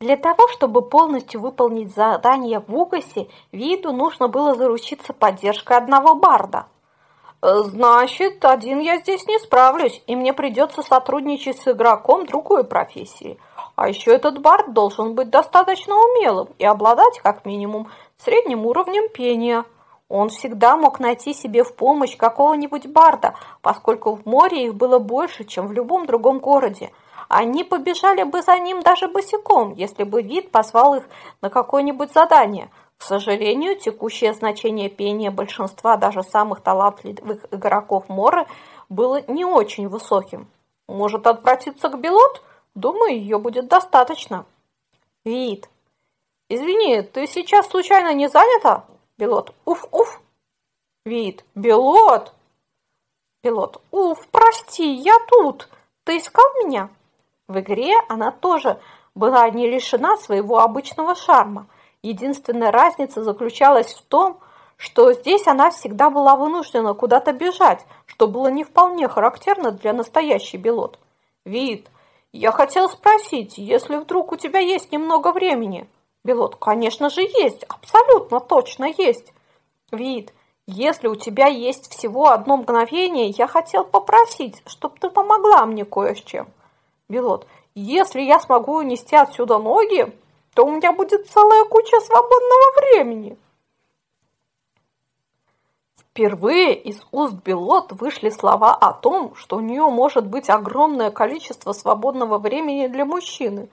Для того, чтобы полностью выполнить задание в Угасе, виду нужно было заручиться поддержкой одного барда. Значит, один я здесь не справлюсь, и мне придется сотрудничать с игроком другой профессии. А еще этот бард должен быть достаточно умелым и обладать, как минимум, средним уровнем пения. Он всегда мог найти себе в помощь какого-нибудь барда, поскольку в море их было больше, чем в любом другом городе. Они побежали бы за ним даже босиком, если бы вид позвал их на какое-нибудь задание. К сожалению, текущее значение пения большинства даже самых талантливых игроков Моры было не очень высоким. Может отвратиться к Белот? Думаю, ее будет достаточно. Вид. Извини, ты сейчас случайно не занята? Белот. Уф-уф. Вид. Белот. Пилот. Уф, прости, я тут. Ты искал меня? В игре она тоже была не лишена своего обычного шарма. Единственная разница заключалась в том, что здесь она всегда была вынуждена куда-то бежать, что было не вполне характерно для настоящей Белот. Вид, я хотел спросить, если вдруг у тебя есть немного времени? Белот, конечно же есть, абсолютно точно есть. Вид, если у тебя есть всего одно мгновение, я хотел попросить, чтобы ты помогла мне кое с чем. Белот, если я смогу унести отсюда ноги, то у меня будет целая куча свободного времени. Впервые из уст Белот вышли слова о том, что у нее может быть огромное количество свободного времени для мужчины.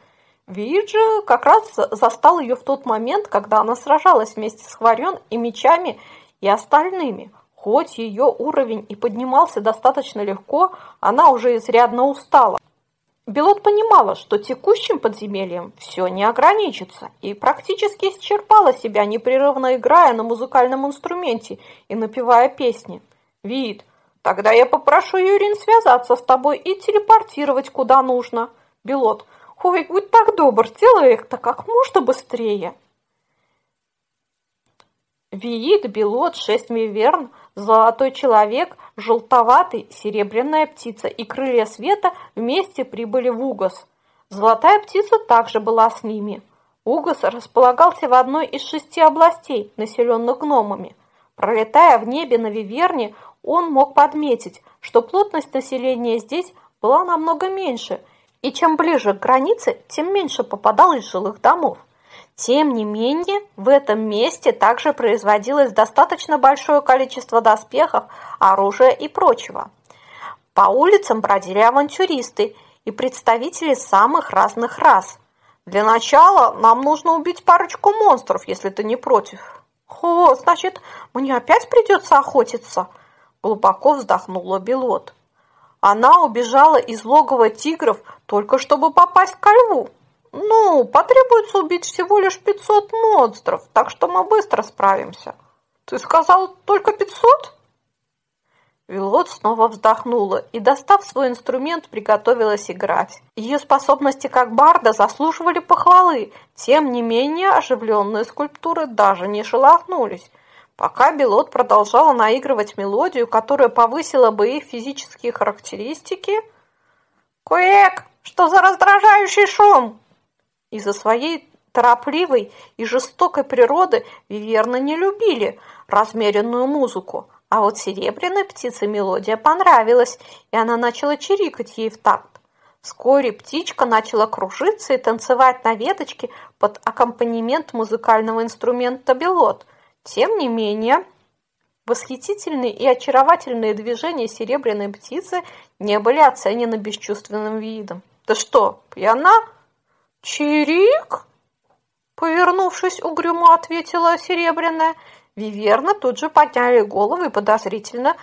Виджи как раз застал ее в тот момент, когда она сражалась вместе с Хварен и мечами и остальными. Хоть ее уровень и поднимался достаточно легко, она уже изрядно устала. Белот понимала, что текущим подземельем все не ограничится, и практически исчерпала себя, непрерывно играя на музыкальном инструменте и напевая песни. «Вид, тогда я попрошу Юрин связаться с тобой и телепортировать куда нужно». Белот, «Ой, будь так добр, сделай это как можно быстрее». Виит, Белот, Шесть Виверн – Золотой человек, желтоватый, серебряная птица и крылья света вместе прибыли в Угос. Золотая птица также была с ними. Угос располагался в одной из шести областей, населенных гномами. Пролетая в небе на Виверне, он мог подметить, что плотность населения здесь была намного меньше, и чем ближе к границе, тем меньше попадалось жилых домов. Тем не менее, в этом месте также производилось достаточно большое количество доспехов, оружия и прочего. По улицам бродили авантюристы и представители самых разных рас. Для начала нам нужно убить парочку монстров, если ты не против. О, значит, мне опять придется охотиться? Глубоко вздохнула Белот. Она убежала из логова тигров только чтобы попасть ко льву. Ну, потребуется убить всего лишь 500 монстров, так что мы быстро справимся. Ты сказал только 500? Вилот снова вздохнула и, достав свой инструмент, приготовилась играть. Ее способности как барда заслуживали похвалы, тем не менее оживленные скульптуры даже не шелохнулись. Пока Белот продолжала наигрывать мелодию, которая повысила бы их физические характеристики... «Куэк, что за раздражающий шум?» Из-за своей торопливой и жестокой природы Виверны не любили размеренную музыку, а вот серебряной птице мелодия понравилась, и она начала чирикать ей в такт. Вскоре птичка начала кружиться и танцевать на веточке под аккомпанемент музыкального инструмента белот. Тем не менее, восхитительные и очаровательные движения серебряной птицы не были оценены бесчувственным видом. «Да что, пьяна?» «Чирик?» Повернувшись, угрюмо ответила Серебряная. Виверны тут же подняли головы и подозрительно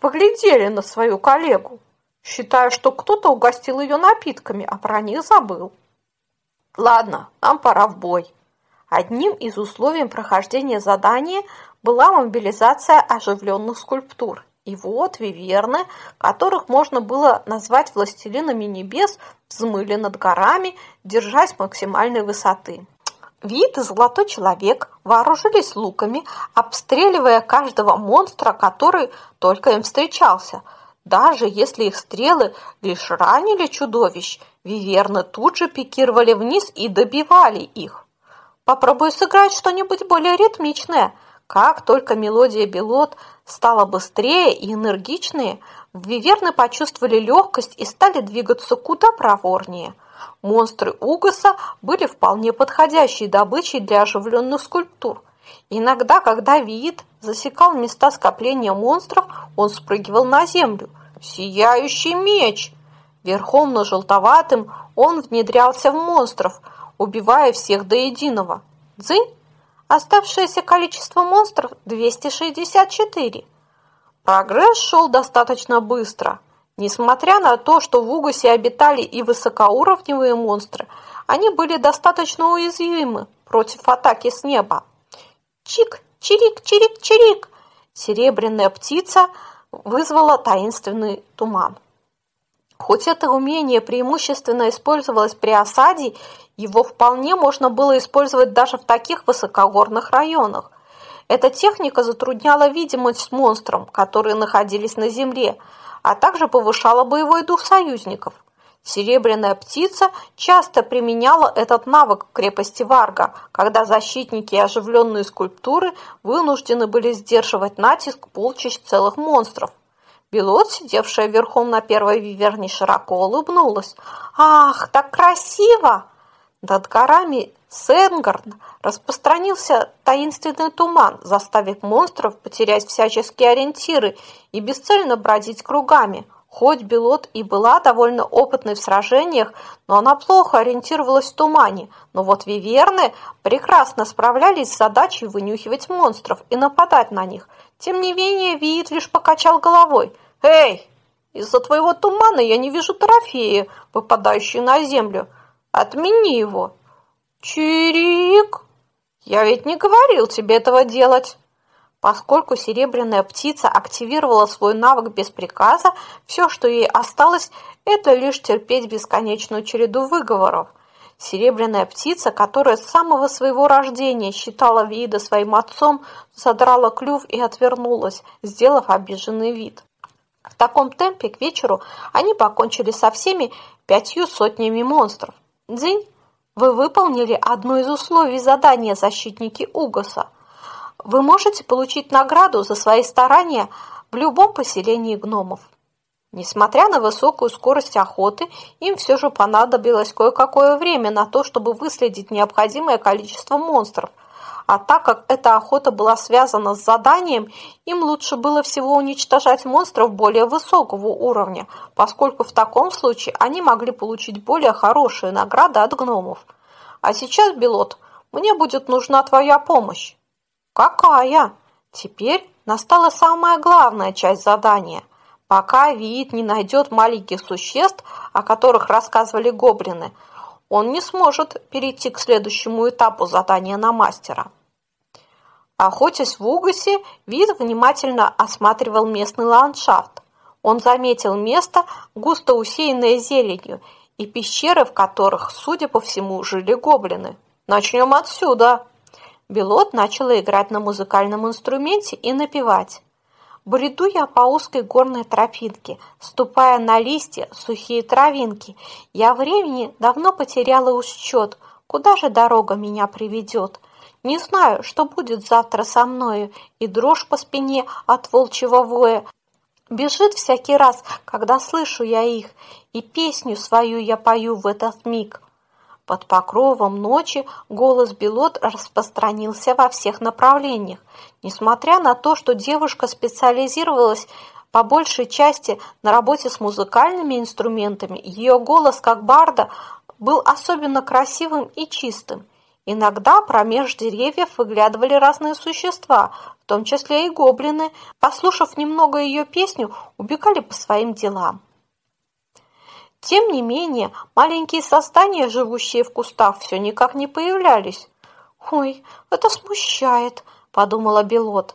поглядели на свою коллегу, считая, что кто-то угостил ее напитками, а про них забыл. «Ладно, нам пора в бой». Одним из условий прохождения задания была мобилизация оживленных скульптур. И вот виверны, которых можно было назвать властелинами небес, взмыли над горами, держась максимальной высоты. Вид и золотой человек вооружились луками, обстреливая каждого монстра, который только им встречался. Даже если их стрелы лишь ранили чудовищ, виверны тут же пикировали вниз и добивали их. Попробую сыграть что-нибудь более ритмичное. Как только мелодия Белот стала быстрее и энергичнее, виверны почувствовали легкость и стали двигаться куда проворнее. Монстры Угаса были вполне подходящей добычей для оживленных скульптур. Иногда, когда Виит засекал места скопления монстров, он спрыгивал на землю. «Сияющий меч!» Верхом на желтоватым он внедрялся в монстров – убивая всех до единого. Дзынь! Оставшееся количество монстров 264. Прогресс шел достаточно быстро. Несмотря на то, что в Угосе обитали и высокоуровневые монстры, они были достаточно уязвимы против атаки с неба. Чик, чирик, чирик, чирик! Серебряная птица вызвала таинственный туман. Хоть это умение преимущественно использовалось при осаде, его вполне можно было использовать даже в таких высокогорных районах. Эта техника затрудняла видимость монстрам, которые находились на земле, а также повышала боевой дух союзников. Серебряная птица часто применяла этот навык в крепости Варга, когда защитники и оживленные скульптуры вынуждены были сдерживать натиск полчищ целых монстров. Пилот, сидевшая верхом на первой виверне, широко улыбнулась. «Ах, так красиво!» Над горами Сенгарн распространился таинственный туман, заставив монстров потерять всяческие ориентиры и бесцельно бродить кругами. Хоть Белот и была довольно опытной в сражениях, но она плохо ориентировалась в тумане. Но вот Виверны прекрасно справлялись с задачей вынюхивать монстров и нападать на них. Тем не менее, Виит лишь покачал головой – «Эй, из-за твоего тумана я не вижу трофеи, выпадающие на землю. Отмени его». «Чирик, я ведь не говорил тебе этого делать». Поскольку серебряная птица активировала свой навык без приказа, все, что ей осталось, это лишь терпеть бесконечную череду выговоров. Серебряная птица, которая с самого своего рождения считала Вида своим отцом, задрала клюв и отвернулась, сделав обиженный вид. В таком темпе к вечеру они покончили со всеми пятью сотнями монстров. Дзинь, вы выполнили одно из условий задания защитники Угоса. Вы можете получить награду за свои старания в любом поселении гномов. Несмотря на высокую скорость охоты, им все же понадобилось кое-какое время на то, чтобы выследить необходимое количество монстров – а так как эта охота была связана с заданием, им лучше было всего уничтожать монстров более высокого уровня, поскольку в таком случае они могли получить более хорошие награды от гномов. А сейчас, Белот, мне будет нужна твоя помощь. Какая? Теперь настала самая главная часть задания. Пока Виит не найдет маленьких существ, о которых рассказывали гоблины, он не сможет перейти к следующему этапу задания на мастера. Охотясь в Угасе, Вид внимательно осматривал местный ландшафт. Он заметил место, густо усеянное зеленью, и пещеры, в которых, судя по всему, жили гоблины. «Начнем отсюда!» Белот начала играть на музыкальном инструменте и напевать. Бреду я по узкой горной тропинке, ступая на листья, сухие травинки. Я времени давно потеряла учет, куда же дорога меня приведет. Не знаю, что будет завтра со мною, и дрожь по спине от волчьего воя бежит всякий раз, когда слышу я их, и песню свою я пою в этот миг. Под покровом ночи голос Белот распространился во всех направлениях. Несмотря на то, что девушка специализировалась по большей части на работе с музыкальными инструментами, ее голос как барда был особенно красивым и чистым. Иногда промеж деревьев выглядывали разные существа, в том числе и гоблины. Послушав немного ее песню, убегали по своим делам. Тем не менее, маленькие создания, живущие в кустах, все никак не появлялись. «Ой, это смущает», – подумала Белот.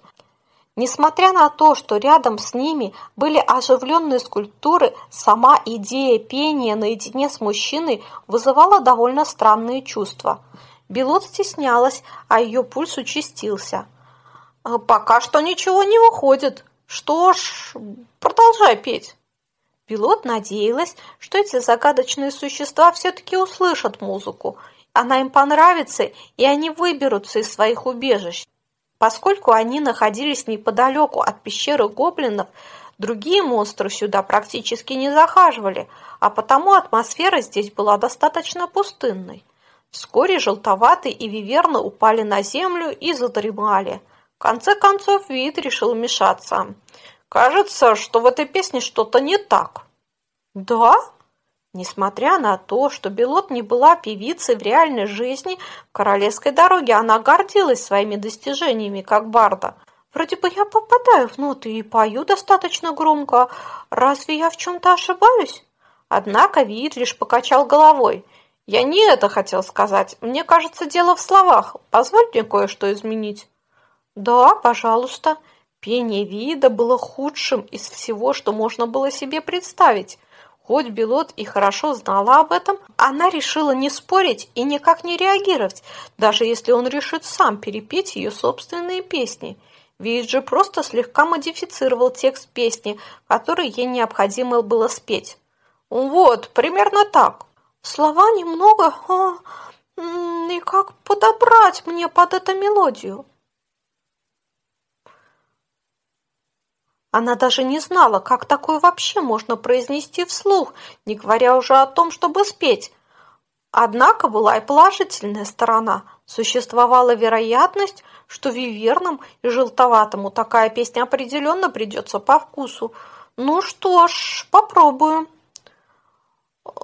Несмотря на то, что рядом с ними были оживленные скульптуры, сама идея пения наедине с мужчиной вызывала довольно странные чувства – Белот стеснялась, а ее пульс участился. «Пока что ничего не выходит. Что ж, продолжай петь». Пилот надеялась, что эти загадочные существа все-таки услышат музыку. Она им понравится, и они выберутся из своих убежищ. Поскольку они находились неподалеку от пещеры гоблинов, другие монстры сюда практически не захаживали, а потому атмосфера здесь была достаточно пустынной. Вскоре желтоватый и виверна упали на землю и задремали. В конце концов вид решил вмешаться. Кажется, что в этой песне что-то не так. Да? Несмотря на то, что Белот не была певицей в реальной жизни, в королевской дороге она гордилась своими достижениями как барда. Вроде бы я попадаю в ноты и пою достаточно громко. Разве я в чем-то ошибаюсь? Однако Вид лишь покачал головой. Я не это хотел сказать. Мне кажется, дело в словах. Позволь мне кое-что изменить. Да, пожалуйста. Пение вида было худшим из всего, что можно было себе представить. Хоть Белот и хорошо знала об этом, она решила не спорить и никак не реагировать, даже если он решит сам перепеть ее собственные песни. Вид же просто слегка модифицировал текст песни, который ей необходимо было спеть. Вот, примерно так. Слова немного... А, и как подобрать мне под эту мелодию? Она даже не знала, как такое вообще можно произнести вслух, не говоря уже о том, чтобы спеть. Однако была и положительная сторона. Существовала вероятность, что вивернам и желтоватому такая песня определенно придется по вкусу. Ну что ж, попробую.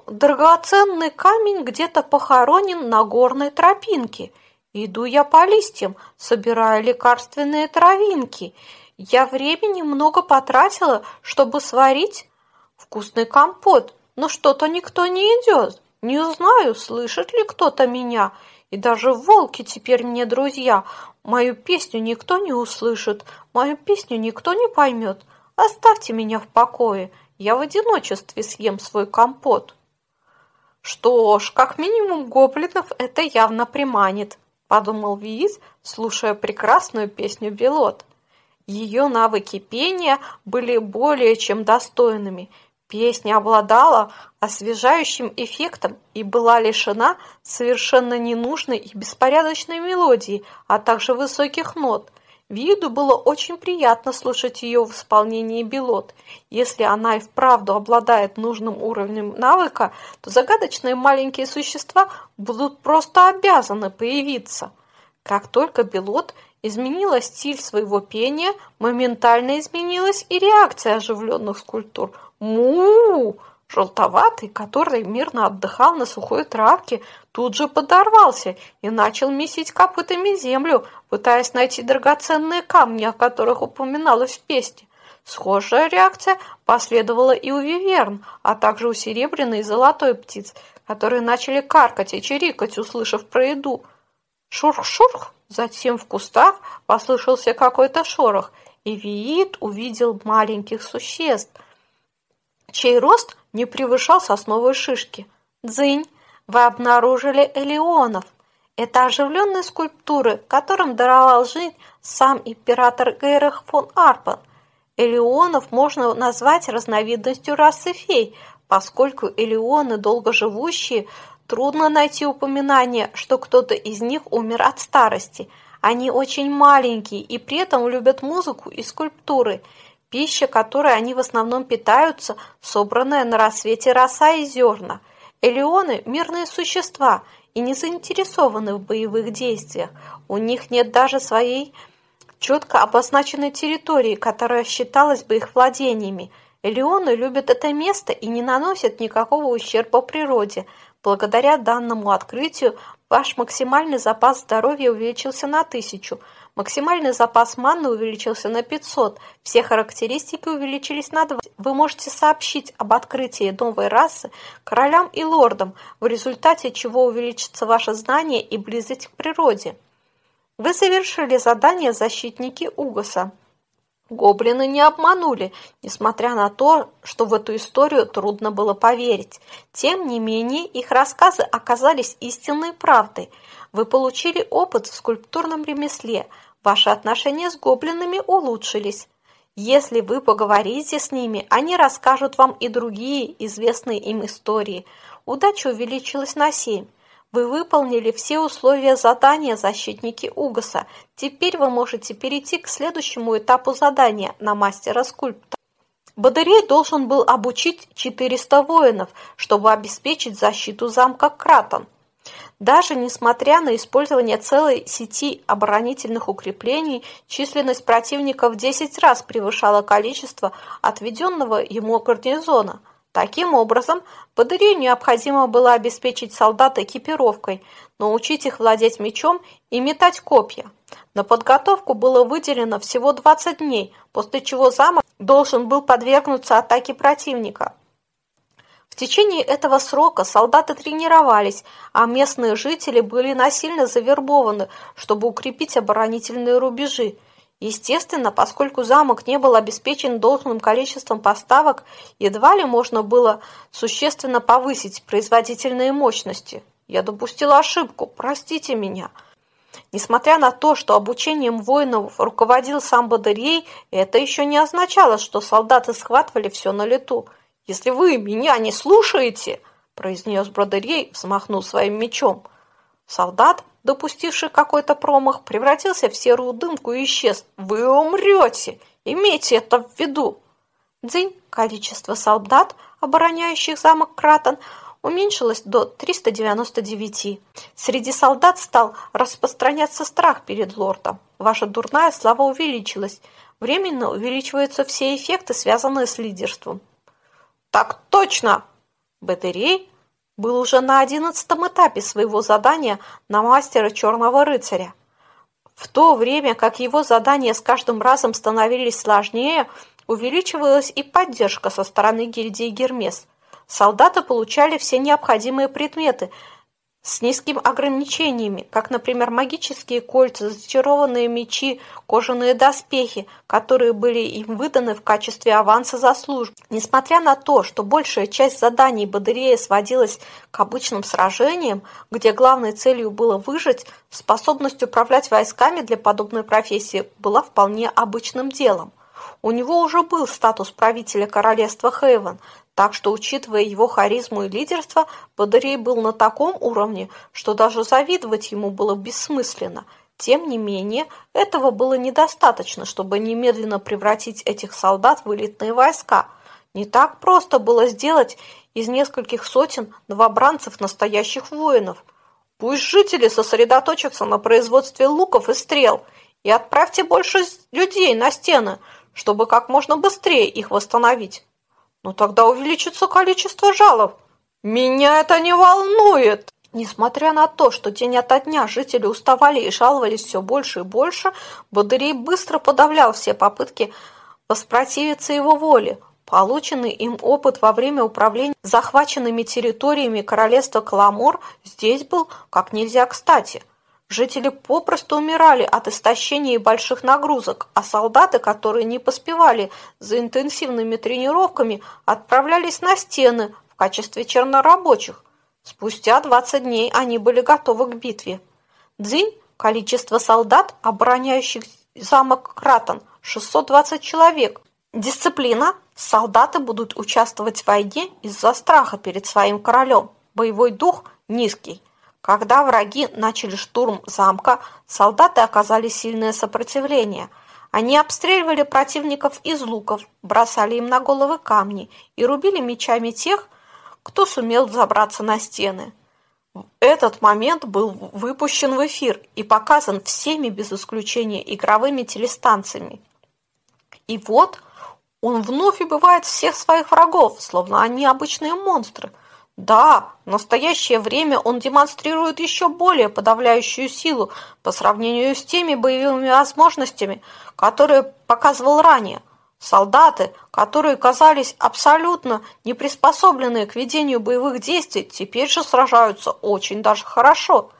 Драгоценный камень где-то похоронен на горной тропинке. Иду я по листьям, собирая лекарственные травинки – я времени много потратила, чтобы сварить вкусный компот, но что-то никто не идет. Не знаю, слышит ли кто-то меня, и даже волки теперь мне друзья. Мою песню никто не услышит, мою песню никто не поймет. Оставьте меня в покое, я в одиночестве съем свой компот. Что ж, как минимум гоблинов это явно приманит, подумал Виз, слушая прекрасную песню Белот. Ее навыки пения были более чем достойными. Песня обладала освежающим эффектом и была лишена совершенно ненужной и беспорядочной мелодии, а также высоких нот. Виду было очень приятно слушать ее в исполнении Белот. Если она и вправду обладает нужным уровнем навыка, то загадочные маленькие существа будут просто обязаны появиться. Как только Белот – изменила стиль своего пения, моментально изменилась и реакция оживленных скульптур. му Желтоватый, который мирно отдыхал на сухой травке, тут же подорвался и начал месить копытами землю, пытаясь найти драгоценные камни, о которых упоминалось в песне. Схожая реакция последовала и у виверн, а также у серебряной и золотой птиц, которые начали каркать и чирикать, услышав про еду. Шурх-шурх! Затем в кустах послышался какой-то шорох, и Виит увидел маленьких существ, чей рост не превышал сосновой шишки. «Дзынь, вы обнаружили элеонов. Это оживленные скульптуры, которым даровал жизнь сам император Гейрах фон Арпен. Элеонов можно назвать разновидностью расы фей, поскольку элеоны, долгоживущие, Трудно найти упоминание, что кто-то из них умер от старости. Они очень маленькие и при этом любят музыку и скульптуры. Пища, которой они в основном питаются, собранная на рассвете роса и зерна. Элеоны – мирные существа и не заинтересованы в боевых действиях. У них нет даже своей четко обозначенной территории, которая считалась бы их владениями. Элеоны любят это место и не наносят никакого ущерба природе – Благодаря данному открытию ваш максимальный запас здоровья увеличился на 1000, максимальный запас маны увеличился на 500, все характеристики увеличились на 2. Вы можете сообщить об открытии новой расы королям и лордам, в результате чего увеличится ваше знание и близость к природе. Вы завершили задание «Защитники Угоса». Гоблины не обманули, несмотря на то, что в эту историю трудно было поверить. Тем не менее, их рассказы оказались истинной правдой. Вы получили опыт в скульптурном ремесле, ваши отношения с гоблинами улучшились. Если вы поговорите с ними, они расскажут вам и другие известные им истории. Удача увеличилась на семь. Вы выполнили все условия задания, защитники Угоса. Теперь вы можете перейти к следующему этапу задания на мастера-скульпта. Бадырей должен был обучить 400 воинов, чтобы обеспечить защиту замка Кратон. Даже несмотря на использование целой сети оборонительных укреплений, численность противника в 10 раз превышала количество отведенного ему гарнизона. Таким образом, Бадырю необходимо было обеспечить солдат экипировкой, научить их владеть мечом и метать копья. На подготовку было выделено всего 20 дней, после чего замок должен был подвергнуться атаке противника. В течение этого срока солдаты тренировались, а местные жители были насильно завербованы, чтобы укрепить оборонительные рубежи. Естественно, поскольку замок не был обеспечен должным количеством поставок, едва ли можно было существенно повысить производительные мощности. Я допустила ошибку, простите меня. Несмотря на то, что обучением воинов руководил сам Бадарей, это еще не означало, что солдаты схватывали все на лету. «Если вы меня не слушаете», – произнес Бродерей, взмахнул своим мечом. Солдат, допустивший какой-то промах, превратился в серую дымку и исчез. «Вы умрете! Имейте это в виду!» День количество солдат, обороняющих замок Кратон, уменьшилось до 399. Среди солдат стал распространяться страх перед лордом. Ваша дурная слава увеличилась. Временно увеличиваются все эффекты, связанные с лидерством. «Так точно!» Батарей был уже на одиннадцатом этапе своего задания на мастера Черного Рыцаря. В то время как его задания с каждым разом становились сложнее, увеличивалась и поддержка со стороны гильдии Гермес. Солдаты получали все необходимые предметы – с низкими ограничениями, как, например, магические кольца, зачарованные мечи, кожаные доспехи, которые были им выданы в качестве аванса за службу. Несмотря на то, что большая часть заданий Бадырея сводилась к обычным сражениям, где главной целью было выжить, способность управлять войсками для подобной профессии была вполне обычным делом. У него уже был статус правителя королевства Хейвен, так что, учитывая его харизму и лидерство, Бадарей был на таком уровне, что даже завидовать ему было бессмысленно. Тем не менее, этого было недостаточно, чтобы немедленно превратить этих солдат в элитные войска. Не так просто было сделать из нескольких сотен новобранцев настоящих воинов. Пусть жители сосредоточатся на производстве луков и стрел, и отправьте больше людей на стены, чтобы как можно быстрее их восстановить. Но тогда увеличится количество жалоб. Меня это не волнует. Несмотря на то, что день ото дня жители уставали и жаловались все больше и больше, Бадырей быстро подавлял все попытки воспротивиться его воле. Полученный им опыт во время управления захваченными территориями королевства Каламор здесь был как нельзя кстати – Жители попросту умирали от истощения и больших нагрузок, а солдаты, которые не поспевали за интенсивными тренировками, отправлялись на стены в качестве чернорабочих. Спустя 20 дней они были готовы к битве. Дзинь – количество солдат, обороняющих замок Кратон – 620 человек. Дисциплина – солдаты будут участвовать в войне из-за страха перед своим королем. Боевой дух – низкий. Когда враги начали штурм замка, солдаты оказали сильное сопротивление. Они обстреливали противников из луков, бросали им на головы камни и рубили мечами тех, кто сумел забраться на стены. Этот момент был выпущен в эфир и показан всеми без исключения игровыми телестанциями. И вот он вновь убивает всех своих врагов, словно они обычные монстры – да, в настоящее время он демонстрирует еще более подавляющую силу по сравнению с теми боевыми возможностями, которые показывал ранее. Солдаты, которые казались абсолютно не приспособленные к ведению боевых действий, теперь же сражаются очень даже хорошо.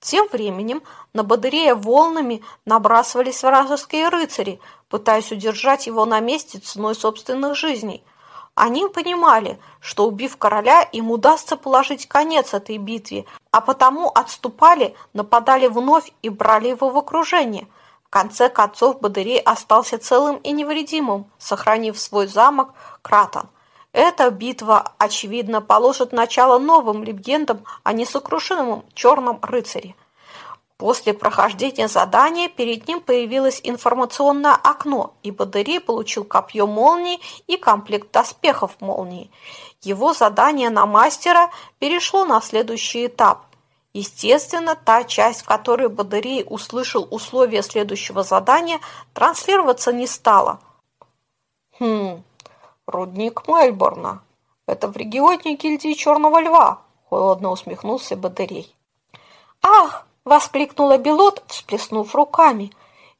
Тем временем на Бадырея волнами набрасывались вражеские рыцари, пытаясь удержать его на месте ценой собственных жизней – они понимали, что убив короля, им удастся положить конец этой битве, а потому отступали, нападали вновь и брали его в окружение. конце концов Бадырей остался целым и невредимым, сохранив свой замок Кратон. Эта битва, очевидно, положит начало новым легендам о несокрушимом черном рыцаре. После прохождения задания перед ним появилось информационное окно, и Бадырей получил копье молнии и комплект доспехов молнии. Его задание на мастера перешло на следующий этап. Естественно, та часть, в которой Бадырей услышал условия следующего задания, транслироваться не стала. «Хм, рудник Мельбурна. Это в регионе гильдии Черного Льва», – холодно усмехнулся Бадырей. Воскликнула Белот, всплеснув руками.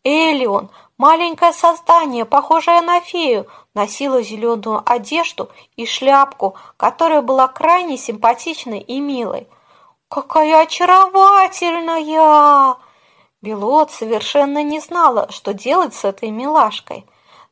«Элион, маленькое создание, похожее на фею, носила зеленую одежду и шляпку, которая была крайне симпатичной и милой. «Какая очаровательная!» Белот совершенно не знала, что делать с этой милашкой.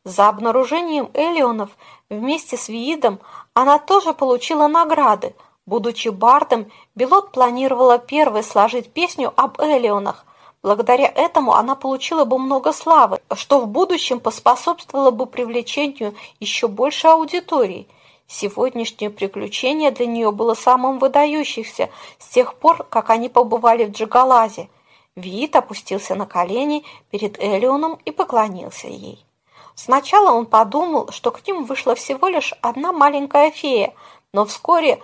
За обнаружением Элеонов вместе с Виидом она тоже получила награды. Будучи бардом, Белот планировала первой сложить песню об Элеонах. Благодаря этому она получила бы много славы, что в будущем поспособствовало бы привлечению еще больше аудитории – Сегодняшнее приключение для нее было самым выдающихся с тех пор, как они побывали в Джигалазе. Виит опустился на колени перед Элеоном и поклонился ей. Сначала он подумал, что к ним вышла всего лишь одна маленькая фея, но вскоре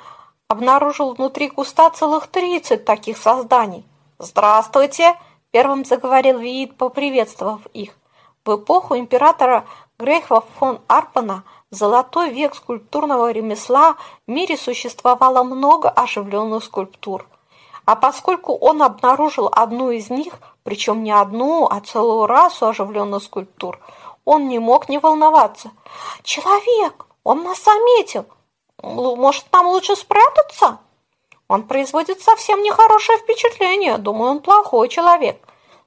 обнаружил внутри куста целых тридцать таких созданий. «Здравствуйте!» – первым заговорил Виит, поприветствовав их. В эпоху императора Грейхва фон Арпана – золотой век скульптурного ремесла в мире существовало много оживленных скульптур. А поскольку он обнаружил одну из них, причем не одну, а целую расу оживленных скульптур, он не мог не волноваться. «Человек! Он нас заметил! Может, нам лучше спрятаться?» «Он производит совсем нехорошее впечатление. Думаю, он плохой человек».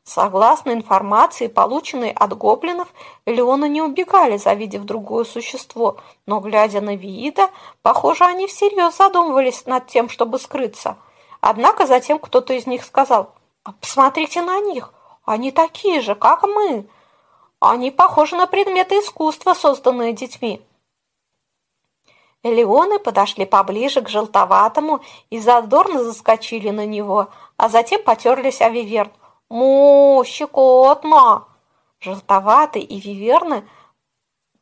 Согласно информации, полученной от гоблинов, Леона не убегали, завидев другое существо, но, глядя на Виида, похоже, они всерьез задумывались над тем, чтобы скрыться. Однако затем кто-то из них сказал, «А «Посмотрите на них, они такие же, как мы. Они похожи на предметы искусства, созданные детьми». Элеоны подошли поближе к желтоватому и задорно заскочили на него, а затем потерлись о виверн. Му, щекотно! Желтоватые и виверны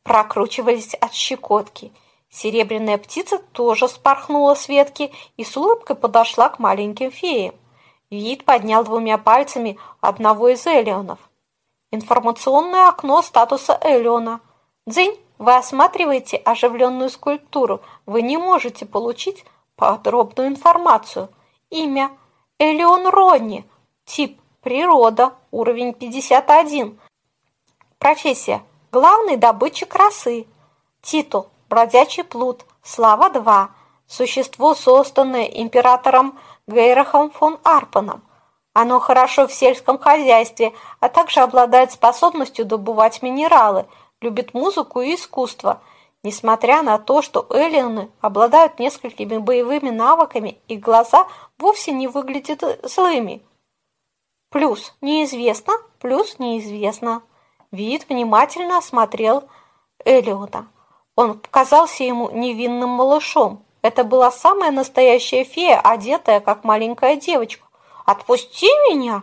прокручивались от щекотки. Серебряная птица тоже спорхнула с ветки и с улыбкой подошла к маленьким феям. Вид поднял двумя пальцами одного из элеонов. Информационное окно статуса элеона. Дзынь, вы осматриваете оживленную скульптуру. Вы не можете получить подробную информацию. Имя – Элеон Ронни. Тип Природа. Уровень 51. Профессия. Главный добытчик красы. Титул. Бродячий плут. Слава 2. Существо, созданное императором Гейрахом фон Арпаном. Оно хорошо в сельском хозяйстве, а также обладает способностью добывать минералы, любит музыку и искусство. Несмотря на то, что эллины обладают несколькими боевыми навыками, их глаза вовсе не выглядят злыми. Плюс неизвестно, плюс неизвестно. Вид внимательно осмотрел Элиота. Он показался ему невинным малышом. Это была самая настоящая фея, одетая как маленькая девочка. «Отпусти меня!»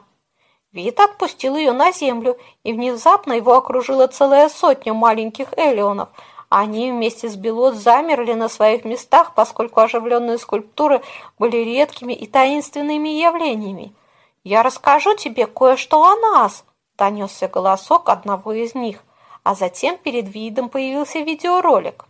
Вид отпустил ее на землю, и внезапно его окружила целая сотня маленьких элеонов. Они вместе с Белот замерли на своих местах, поскольку оживленные скульптуры были редкими и таинственными явлениями. «Я расскажу тебе кое-что о нас», – донесся голосок одного из них, а затем перед видом появился видеоролик.